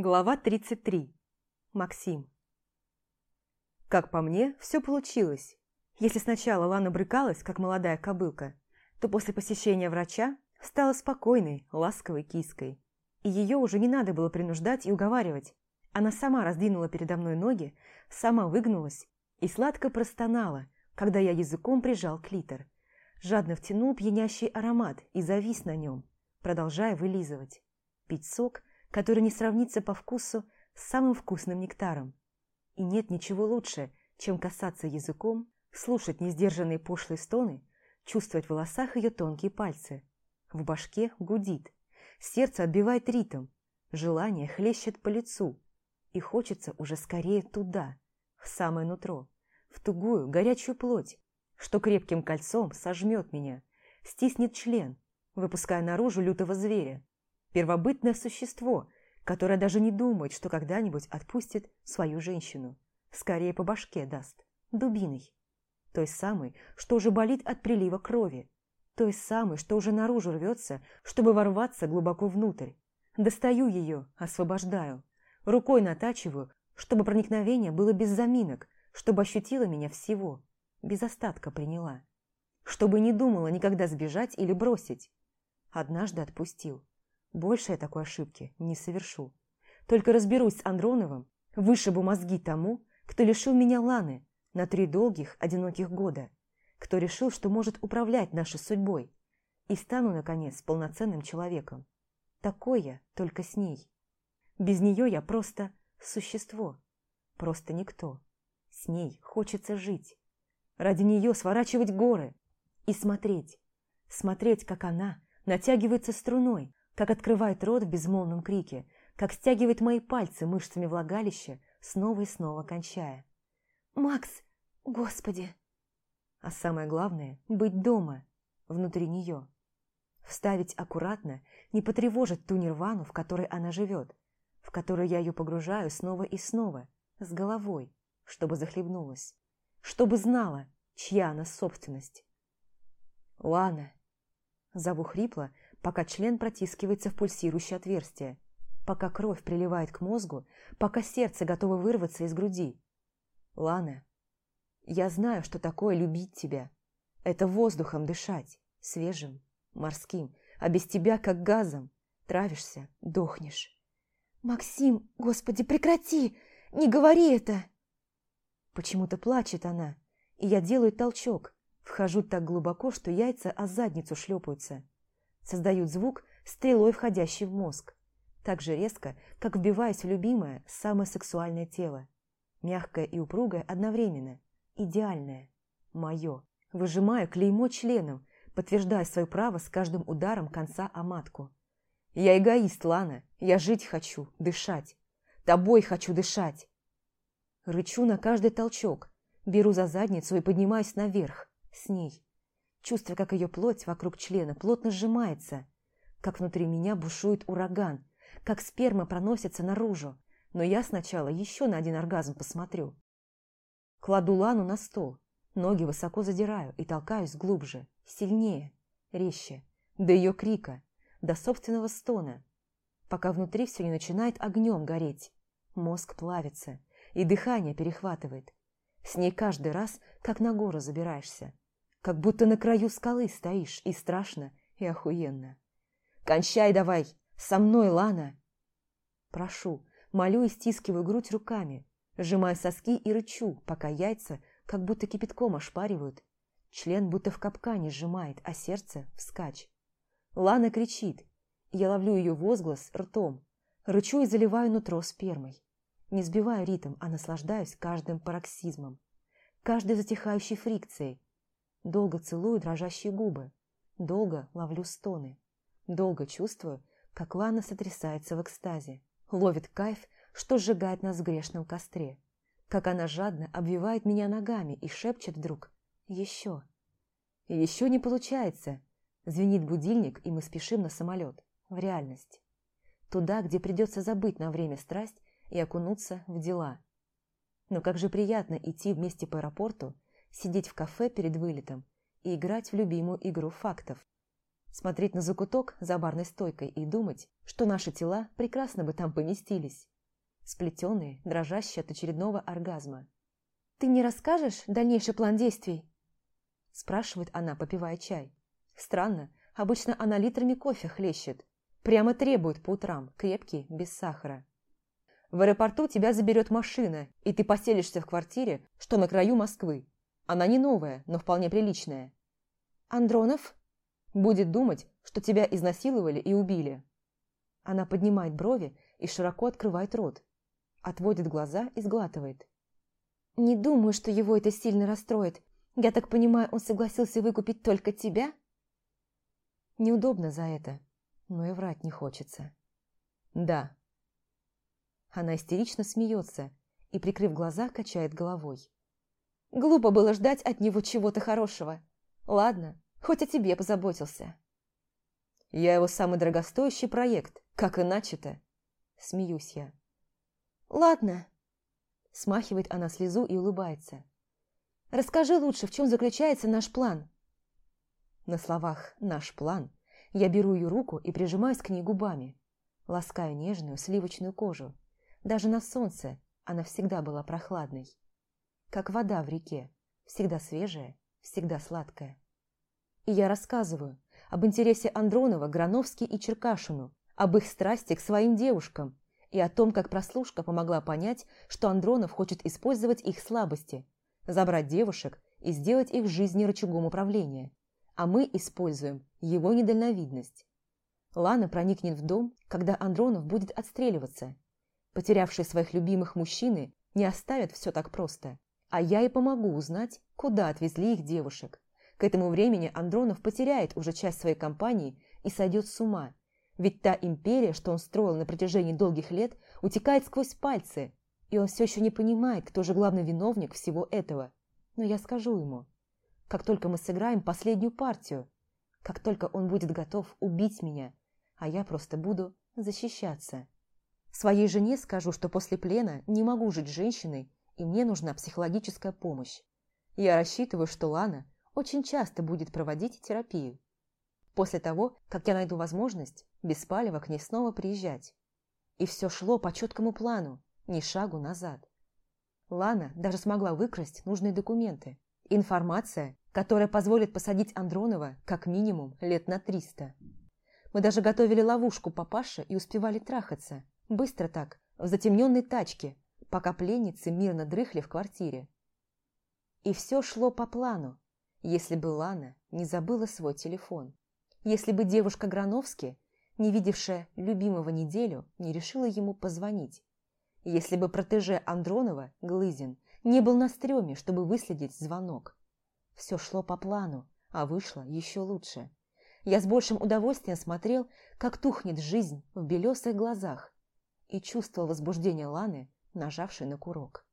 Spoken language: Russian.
Глава 33. Максим. Как по мне, все получилось. Если сначала Лана брыкалась, как молодая кобылка, то после посещения врача стала спокойной, ласковой киской. И ее уже не надо было принуждать и уговаривать. Она сама раздвинула передо мной ноги, сама выгнулась и сладко простонала, когда я языком прижал клитор. Жадно втянул пьянящий аромат и завис на нем, продолжая вылизывать. Пить сок – который не сравнится по вкусу с самым вкусным нектаром. И нет ничего лучше, чем касаться языком, слушать несдержанные пошлые стоны, чувствовать в волосах ее тонкие пальцы. В башке гудит, сердце отбивает ритм, желание хлещет по лицу, и хочется уже скорее туда, в самое нутро, в тугую, горячую плоть, что крепким кольцом сожмет меня, стиснет член, выпуская наружу лютого зверя, Первобытное существо, которое даже не думает, что когда-нибудь отпустит свою женщину. Скорее по башке даст. Дубиной. Той самой, что уже болит от прилива крови. Той самой, что уже наружу рвется, чтобы ворваться глубоко внутрь. Достаю ее, освобождаю. Рукой натачиваю, чтобы проникновение было без заминок, чтобы ощутила меня всего, без остатка приняла. Чтобы не думала никогда сбежать или бросить. Однажды отпустил. Больше я такой ошибки не совершу. Только разберусь с Андроновым, вышибу мозги тому, кто лишил меня Ланы на три долгих, одиноких года, кто решил, что может управлять нашей судьбой, и стану, наконец, полноценным человеком. Такой я, только с ней. Без нее я просто существо, просто никто. С ней хочется жить. Ради нее сворачивать горы и смотреть. Смотреть, как она натягивается струной, как открывает рот в безмолвном крике, как стягивает мои пальцы мышцами влагалища, снова и снова кончая. «Макс! Господи!» А самое главное – быть дома, внутри нее. Вставить аккуратно, не потревожить ту нирвану, в которой она живет, в которую я ее погружаю снова и снова, с головой, чтобы захлебнулась, чтобы знала, чья она собственность. «Лана!» Зову хрипло, пока член протискивается в пульсирующее отверстие, пока кровь приливает к мозгу, пока сердце готово вырваться из груди. Лана, я знаю, что такое любить тебя. Это воздухом дышать, свежим, морским, а без тебя как газом. Травишься, дохнешь. «Максим, господи, прекрати! Не говори это!» Почему-то плачет она, и я делаю толчок, вхожу так глубоко, что яйца о задницу шлепаются создают звук, стрелой входящий в мозг. Так же резко, как вбиваясь в любимое, самое сексуальное тело. Мягкое и упругое одновременно. Идеальное. Мое. Выжимаю клеймо членом, подтверждая свое право с каждым ударом конца о матку. Я эгоист, Лана. Я жить хочу, дышать. Тобой хочу дышать. Рычу на каждый толчок, беру за задницу и поднимаюсь наверх, с ней чувствуя, как ее плоть вокруг члена плотно сжимается, как внутри меня бушует ураган, как сперма проносится наружу, но я сначала еще на один оргазм посмотрю. Кладу лану на стол, ноги высоко задираю и толкаюсь глубже, сильнее, резче, до ее крика, до собственного стона, пока внутри все не начинает огнем гореть, мозг плавится, и дыхание перехватывает. С ней каждый раз, как на гору забираешься, как будто на краю скалы стоишь, и страшно, и охуенно. «Кончай давай! Со мной, Лана!» Прошу, молю и стискиваю грудь руками, сжимаю соски и рычу, пока яйца как будто кипятком ошпаривают. Член будто в капкане сжимает, а сердце вскачь. Лана кричит, я ловлю ее возглас ртом, рычу и заливаю нутро спермой. Не сбиваю ритм, а наслаждаюсь каждым пароксизмом, каждой затихающей фрикцией, Долго целую дрожащие губы, долго ловлю стоны, долго чувствую, как Лана сотрясается в экстазе, ловит кайф, что сжигает нас в грешном костре, как она жадно обвивает меня ногами и шепчет вдруг «Еще». «Еще не получается», звенит будильник, и мы спешим на самолет, в реальность. Туда, где придется забыть на время страсть и окунуться в дела. Но как же приятно идти вместе по аэропорту сидеть в кафе перед вылетом и играть в любимую игру фактов. Смотреть на закуток за барной стойкой и думать, что наши тела прекрасно бы там поместились. Сплетенные, дрожащие от очередного оргазма. «Ты не расскажешь дальнейший план действий?» Спрашивает она, попивая чай. Странно, обычно она литрами кофе хлещет. Прямо требует по утрам, крепкий, без сахара. В аэропорту тебя заберет машина, и ты поселишься в квартире, что на краю Москвы. Она не новая, но вполне приличная. Андронов будет думать, что тебя изнасиловали и убили. Она поднимает брови и широко открывает рот. Отводит глаза и сглатывает. Не думаю, что его это сильно расстроит. Я так понимаю, он согласился выкупить только тебя? Неудобно за это, но и врать не хочется. Да. Она истерично смеется и, прикрыв глаза, качает головой. Глупо было ждать от него чего-то хорошего. Ладно, хоть о тебе позаботился. Я его самый дорогостоящий проект, как иначе-то? Смеюсь я. Ладно. Смахивает она слезу и улыбается. Расскажи лучше, в чем заключается наш план. На словах «наш план» я беру ее руку и прижимаюсь к ней губами, ласкаю нежную сливочную кожу. Даже на солнце она всегда была прохладной как вода в реке, всегда свежая, всегда сладкая. И я рассказываю об интересе Андронова, Грановски и Черкашину, об их страсти к своим девушкам и о том, как прослушка помогла понять, что Андронов хочет использовать их слабости, забрать девушек и сделать их жизни рычагом управления, а мы используем его недальновидность. Лана проникнет в дом, когда Андронов будет отстреливаться. Потерявшие своих любимых мужчины не оставят все так просто. А я и помогу узнать, куда отвезли их девушек. К этому времени Андронов потеряет уже часть своей компании и сойдет с ума. Ведь та империя, что он строил на протяжении долгих лет, утекает сквозь пальцы, и он все еще не понимает, кто же главный виновник всего этого. Но я скажу ему, как только мы сыграем последнюю партию, как только он будет готов убить меня, а я просто буду защищаться. Своей жене скажу, что после плена не могу жить женщиной, и мне нужна психологическая помощь. Я рассчитываю, что Лана очень часто будет проводить терапию. После того, как я найду возможность, без палева к ней снова приезжать. И все шло по четкому плану, ни шагу назад. Лана даже смогла выкрасть нужные документы. Информация, которая позволит посадить Андронова как минимум лет на триста. Мы даже готовили ловушку папаше и успевали трахаться. Быстро так, в затемненной тачке, пока пленницы мирно дрыхли в квартире. И все шло по плану, если бы Лана не забыла свой телефон. Если бы девушка Грановски, не видевшая любимого неделю, не решила ему позвонить. Если бы протеже Андронова, Глызин, не был на стреме, чтобы выследить звонок. Все шло по плану, а вышло еще лучше. Я с большим удовольствием смотрел, как тухнет жизнь в белесых глазах и чувствовал возбуждение Ланы, нажавший на курок.